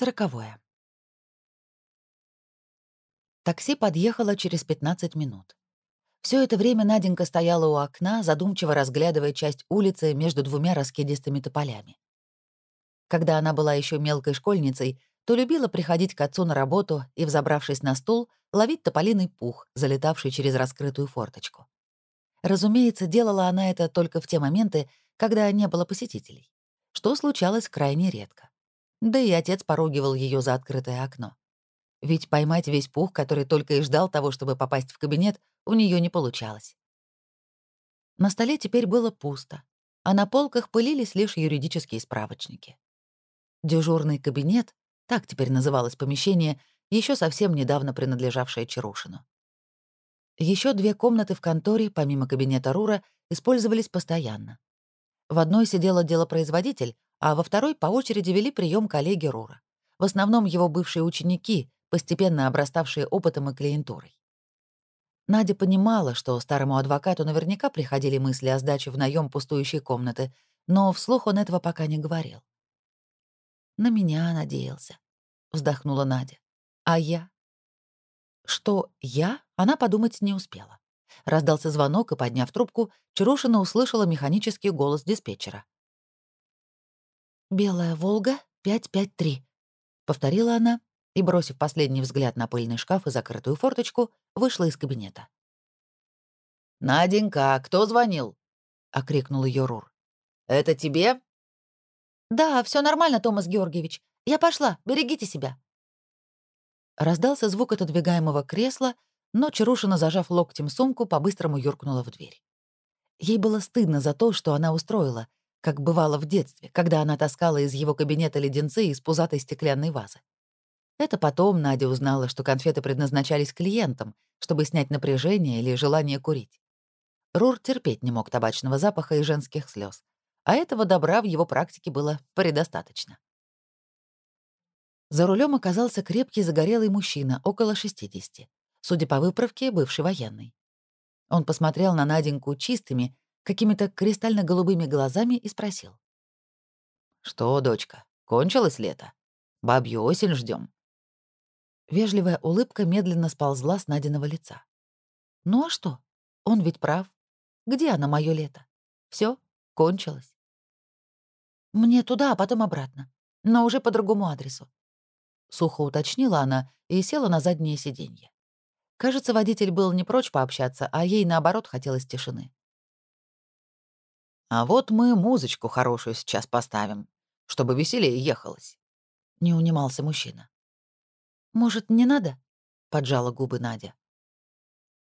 Сороковое. Такси подъехало через 15 минут. Все это время Наденька стояла у окна, задумчиво разглядывая часть улицы между двумя раскидистыми тополями. Когда она была еще мелкой школьницей, то любила приходить к отцу на работу и, взобравшись на стул, ловить тополиный пух, залетавший через раскрытую форточку. Разумеется, делала она это только в те моменты, когда не было посетителей, что случалось крайне редко. Да и отец поругивал ее за открытое окно. Ведь поймать весь пух, который только и ждал того, чтобы попасть в кабинет, у нее не получалось. На столе теперь было пусто, а на полках пылились лишь юридические справочники. Дежурный кабинет, так теперь называлось помещение, еще совсем недавно принадлежавшее Чарушину. Еще две комнаты в конторе, помимо кабинета Рура, использовались постоянно. В одной сидела делопроизводитель, а во второй по очереди вели прием коллеги Рура. В основном его бывшие ученики, постепенно обраставшие опытом и клиентурой. Надя понимала, что старому адвокату наверняка приходили мысли о сдаче в наем пустующей комнаты, но вслух он этого пока не говорил. «На меня надеялся», — вздохнула Надя. «А я?» Что «я» она подумать не успела. Раздался звонок, и, подняв трубку, Чарушина услышала механический голос диспетчера. «Белая Волга, 553», — повторила она и, бросив последний взгляд на пыльный шкаф и закрытую форточку, вышла из кабинета. «Наденька, кто звонил?» — окрикнул ее Рур. «Это тебе?» «Да, все нормально, Томас Георгиевич. Я пошла, берегите себя». Раздался звук отодвигаемого кресла, но Чарушина, зажав локтем сумку, по-быстрому юркнула в дверь. Ей было стыдно за то, что она устроила — как бывало в детстве, когда она таскала из его кабинета леденцы из пузатой стеклянной вазы. Это потом Надя узнала, что конфеты предназначались клиентам, чтобы снять напряжение или желание курить. Рур терпеть не мог табачного запаха и женских слез, а этого добра в его практике было предостаточно. За рулем оказался крепкий загорелый мужчина, около 60, судя по выправке, бывший военный. Он посмотрел на Наденьку чистыми, какими-то кристально-голубыми глазами и спросил. «Что, дочка, кончилось лето? Бабью осень ждем. Вежливая улыбка медленно сползла с Надиного лица. «Ну а что? Он ведь прав. Где она, мое лето? Все, кончилось». «Мне туда, а потом обратно. Но уже по другому адресу». Сухо уточнила она и села на заднее сиденье. Кажется, водитель был не прочь пообщаться, а ей, наоборот, хотелось тишины. А вот мы музычку хорошую сейчас поставим, чтобы веселее ехалось. Не унимался мужчина. «Может, не надо?» — поджала губы Надя.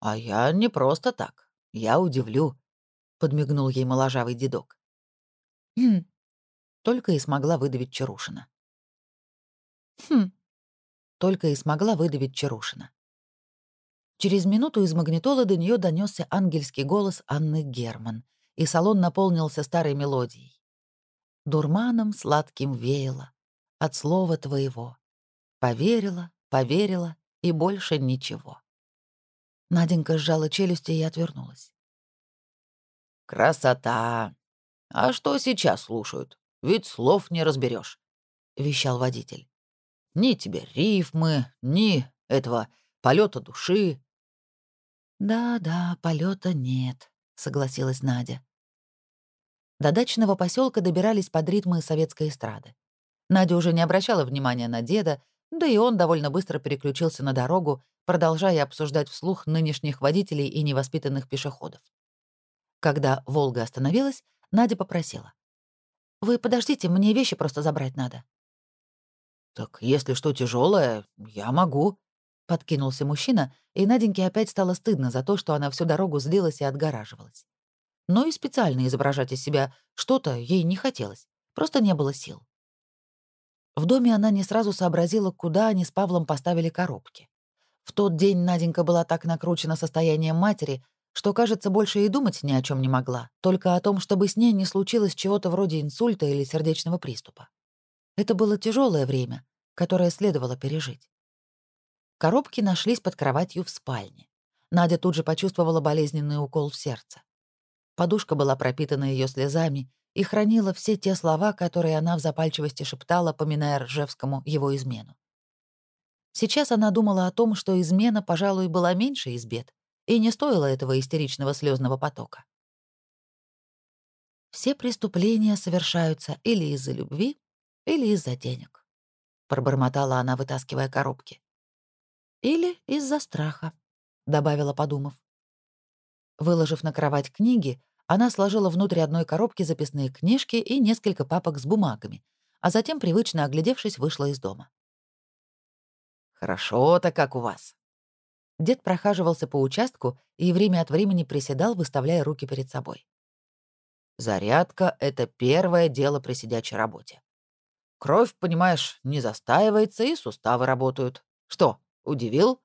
«А я не просто так. Я удивлю», — подмигнул ей моложавый дедок. «Хм», — только и смогла выдавить Чарушина. «Хм», — только и смогла выдавить Чарушина. Через минуту из магнитолы до нее донесся ангельский голос Анны Герман — и салон наполнился старой мелодией. Дурманом сладким веяло от слова твоего. Поверила, поверила и больше ничего. Наденька сжала челюсти и отвернулась. «Красота! А что сейчас слушают? Ведь слов не разберешь, вещал водитель. «Ни тебе рифмы, ни этого полета души». «Да-да, полета нет», — согласилась Надя. До дачного поселка добирались под ритмы советской эстрады. Надя уже не обращала внимания на деда, да и он довольно быстро переключился на дорогу, продолжая обсуждать вслух нынешних водителей и невоспитанных пешеходов. Когда «Волга» остановилась, Надя попросила. «Вы подождите, мне вещи просто забрать надо». «Так если что тяжелое, я могу», — подкинулся мужчина, и Наденьке опять стало стыдно за то, что она всю дорогу злилась и отгораживалась но и специально изображать из себя что-то ей не хотелось, просто не было сил. В доме она не сразу сообразила, куда они с Павлом поставили коробки. В тот день Наденька была так накручена состоянием матери, что, кажется, больше и думать ни о чем не могла, только о том, чтобы с ней не случилось чего-то вроде инсульта или сердечного приступа. Это было тяжелое время, которое следовало пережить. Коробки нашлись под кроватью в спальне. Надя тут же почувствовала болезненный укол в сердце. Подушка была пропитана ее слезами, и хранила все те слова, которые она в запальчивости шептала, поминая Ржевскому его измену. Сейчас она думала о том, что измена, пожалуй, была меньше из бед, и не стоило этого истеричного слезного потока. Все преступления совершаются или из-за любви, или из-за денег. Пробормотала она, вытаскивая коробки. Или из-за страха, добавила, подумав. Выложив на кровать книги, она сложила внутрь одной коробки записные книжки и несколько папок с бумагами, а затем, привычно оглядевшись, вышла из дома. «Хорошо-то как у вас». Дед прохаживался по участку и время от времени приседал, выставляя руки перед собой. «Зарядка — это первое дело при сидячей работе. Кровь, понимаешь, не застаивается, и суставы работают. Что, удивил?»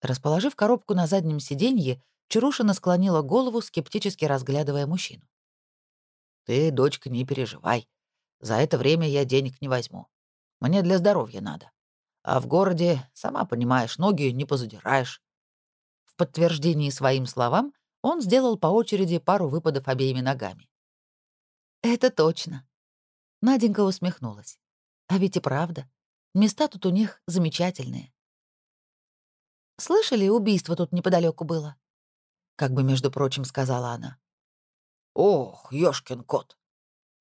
Расположив коробку на заднем сиденье, Чарушина склонила голову, скептически разглядывая мужчину. «Ты, дочка, не переживай. За это время я денег не возьму. Мне для здоровья надо. А в городе, сама понимаешь, ноги не позадираешь». В подтверждении своим словам он сделал по очереди пару выпадов обеими ногами. «Это точно». Наденька усмехнулась. «А ведь и правда. Места тут у них замечательные. Слышали, убийство тут неподалеку было? Как бы, между прочим, сказала она. Ох, ёшкин кот.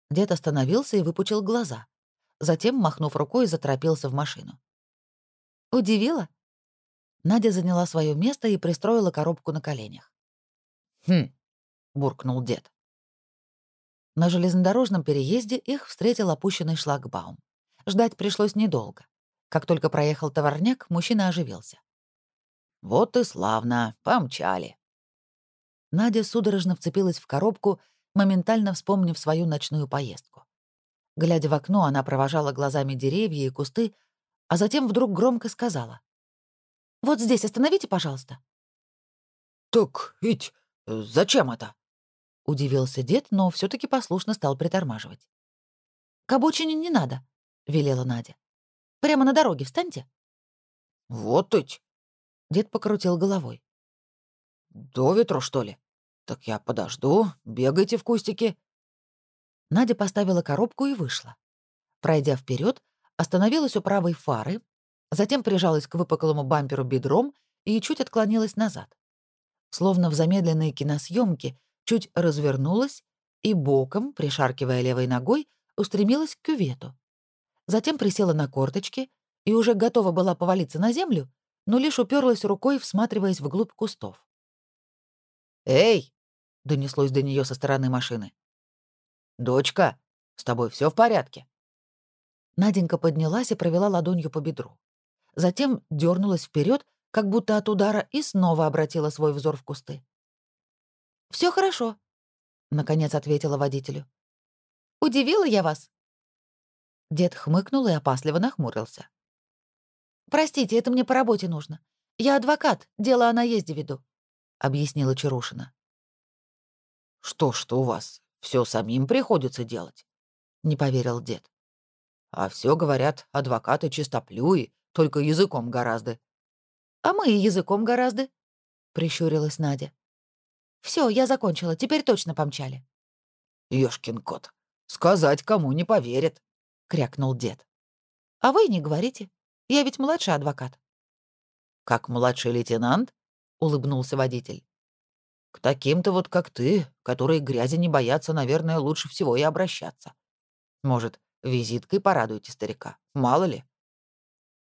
Дед остановился и выпучил глаза. Затем, махнув рукой, заторопился в машину. Удивила? Надя заняла свое место и пристроила коробку на коленях. «Хм», — буркнул дед. На железнодорожном переезде их встретил опущенный шлагбаум. Ждать пришлось недолго. Как только проехал товарняк, мужчина оживился. «Вот и славно, помчали». Надя судорожно вцепилась в коробку, моментально вспомнив свою ночную поездку. Глядя в окно, она провожала глазами деревья и кусты, а затем вдруг громко сказала. «Вот здесь остановите, пожалуйста». «Так ведь э, зачем это?» — удивился дед, но все таки послушно стал притормаживать. «К обочине не надо», — велела Надя. «Прямо на дороге встаньте». «Вот ведь!» — дед покрутил головой. «До ветру, что ли? Так я подожду, бегайте в кустике». Надя поставила коробку и вышла. Пройдя вперед, остановилась у правой фары, затем прижалась к выпуклому бамперу бедром и чуть отклонилась назад. Словно в замедленной киносъемке, чуть развернулась и боком, пришаркивая левой ногой, устремилась к кювету. Затем присела на корточки и уже готова была повалиться на землю, но лишь уперлась рукой, всматриваясь вглубь кустов. «Эй!» — донеслось до нее со стороны машины. «Дочка, с тобой все в порядке?» Наденька поднялась и провела ладонью по бедру. Затем дернулась вперед, как будто от удара, и снова обратила свой взор в кусты. Все хорошо», — наконец ответила водителю. «Удивила я вас?» Дед хмыкнул и опасливо нахмурился. «Простите, это мне по работе нужно. Я адвокат, дело о наезде веду. — объяснила Чарушина. «Что что у вас, все самим приходится делать?» — не поверил дед. «А все говорят, адвокаты чистоплюи, только языком гораздо». «А мы и языком гораздо», — прищурилась Надя. Все, я закончила, теперь точно помчали». «Ёшкин кот, сказать кому не поверит», — крякнул дед. «А вы не говорите. Я ведь младший адвокат». «Как младший лейтенант?» — улыбнулся водитель. «К таким-то вот, как ты, которые грязи не боятся, наверное, лучше всего и обращаться. Может, визиткой порадуйте старика, мало ли?»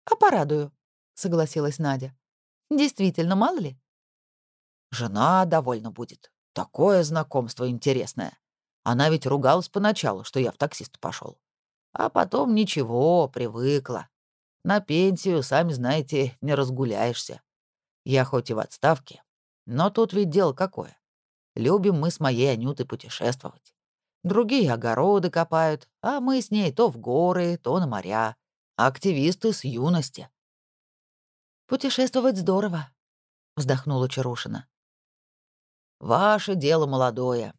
«А порадую», — согласилась Надя. «Действительно, мало ли?» «Жена довольна будет. Такое знакомство интересное. Она ведь ругалась поначалу, что я в таксист пошел. А потом ничего, привыкла. На пенсию, сами знаете, не разгуляешься. Я хоть и в отставке, но тут ведь дело какое. Любим мы с моей Анютой путешествовать. Другие огороды копают, а мы с ней то в горы, то на моря. Активисты с юности. «Путешествовать здорово», — вздохнула Чарушина. «Ваше дело молодое,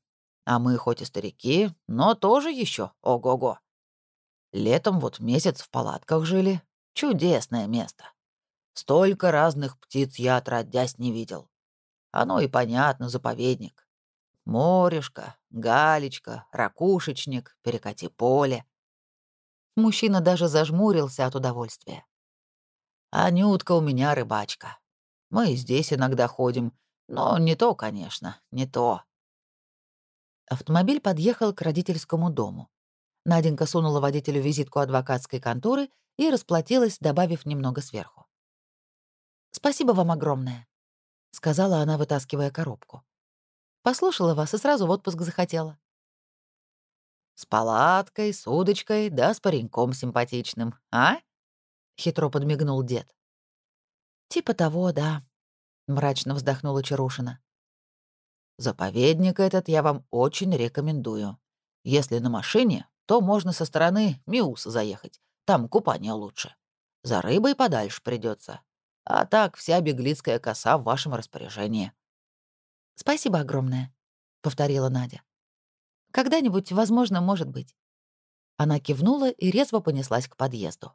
а мы хоть и старики, но тоже еще ого-го. Летом вот месяц в палатках жили. Чудесное место. Столько разных птиц я отродясь не видел. Оно и понятно, заповедник. Морешка, галечка, ракушечник, перекати поле. Мужчина даже зажмурился от удовольствия. Анютка у меня рыбачка. Мы здесь иногда ходим, но не то, конечно, не то. Автомобиль подъехал к родительскому дому. Наденька сунула водителю визитку адвокатской конторы и расплатилась, добавив немного сверху. «Спасибо вам огромное», — сказала она, вытаскивая коробку. «Послушала вас и сразу в отпуск захотела». «С палаткой, с удочкой, да с пареньком симпатичным, а?» — хитро подмигнул дед. «Типа того, да», — мрачно вздохнула Чарушина. «Заповедник этот я вам очень рекомендую. Если на машине, то можно со стороны Миуса заехать. Там купание лучше. За рыбой подальше придется. А так вся беглицкая коса в вашем распоряжении». «Спасибо огромное», — повторила Надя. «Когда-нибудь, возможно, может быть». Она кивнула и резво понеслась к подъезду.